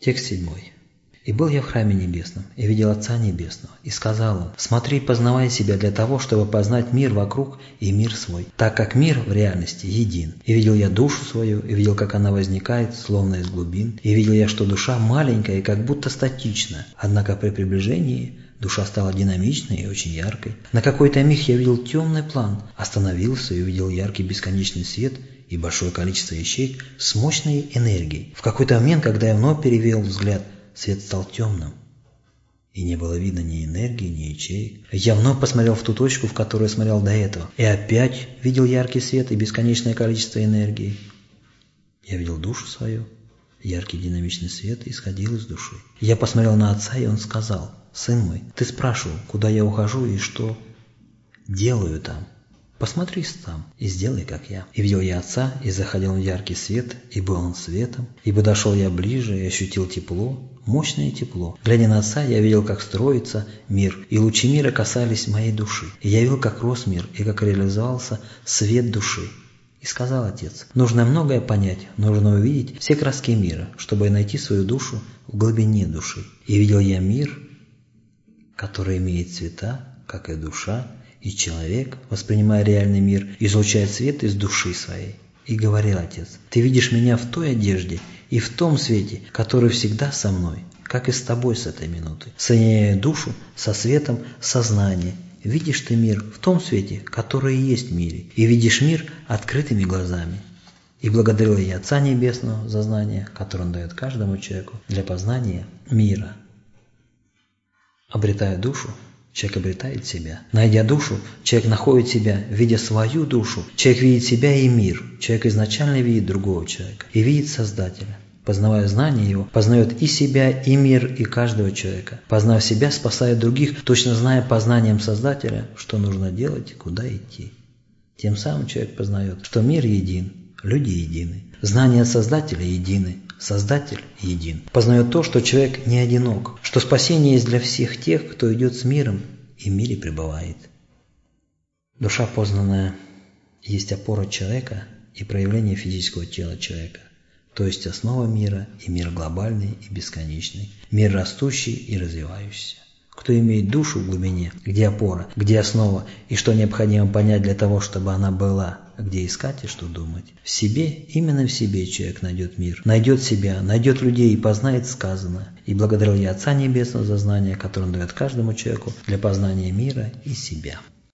Текст седьмой. «И был я в храме небесном, и видел Отца Небесного, и сказал он, смотри, познавай себя для того, чтобы познать мир вокруг и мир свой, так как мир в реальности един. И видел я душу свою, и видел, как она возникает, словно из глубин, и видел я, что душа маленькая и как будто статична, однако при приближении Душа стала динамичной и очень яркой. На какой-то миг я видел темный план, остановился и увидел яркий бесконечный свет и большое количество ячеек с мощной энергией. В какой-то момент, когда я вновь перевел взгляд, свет стал темным. И не было видно ни энергии, ни ячеек. Я вновь посмотрел в ту точку, в которую смотрел до этого. И опять видел яркий свет и бесконечное количество энергии. Я видел душу свою. Яркий динамичный свет исходил из души. Я посмотрел на отца, и он сказал, «Сын мой, ты спрашивал, куда я ухожу и что делаю там?» Посмотри там и сделай, как я. И видел я отца, и заходил в яркий свет, и был он светом. И подошел я ближе, и ощутил тепло, мощное тепло. Глядя на отца, я видел, как строится мир, и лучи мира касались моей души. И я видел, как рос мир, и как реализовался свет души. И сказал отец, нужно многое понять, нужно увидеть все краски мира, чтобы найти свою душу в глубине души. И видел я мир, который имеет цвета, как и душа, и человек, воспринимая реальный мир, излучает свет из души своей. И говорил отец, ты видишь меня в той одежде и в том свете, который всегда со мной, как и с тобой с этой минуты. Соединяя душу со светом сознания, видишь ты мир в том свете, который есть в мире, и видишь мир открытыми глазами. И благодарил я Отца Небесного за знание, которое Он дает каждому человеку для познания мира. Обретая душу, Человек обретает себя. Найдя душу, человек находит себя, видя свою душу. Человек видит себя и мир. Человек изначально видит другого человека и видит Создателя. Познавая знание его, познает и себя, и мир, и каждого человека. Познав себя, спасает других, точно зная познанием Создателя, что нужно делать и куда идти. Тем самым человек познает, что мир един, люди едины. Знание Создателя едины, Создатель един. Познает то, что человек не одинок, что спасение есть для всех тех, кто идет с миром и в мире пребывает. Душа познанная есть опора человека и проявление физического тела человека, то есть основа мира и мир глобальный и бесконечный, мир растущий и развивающийся. Кто имеет душу в глубине, где опора, где основа и что необходимо понять для того, чтобы она была, где искать и что думать. В себе, именно в себе человек найдет мир, найдет себя, найдет людей и познает сказанное. И благодарил я Отца Небесного за знание, которое он дает каждому человеку для познания мира и себя.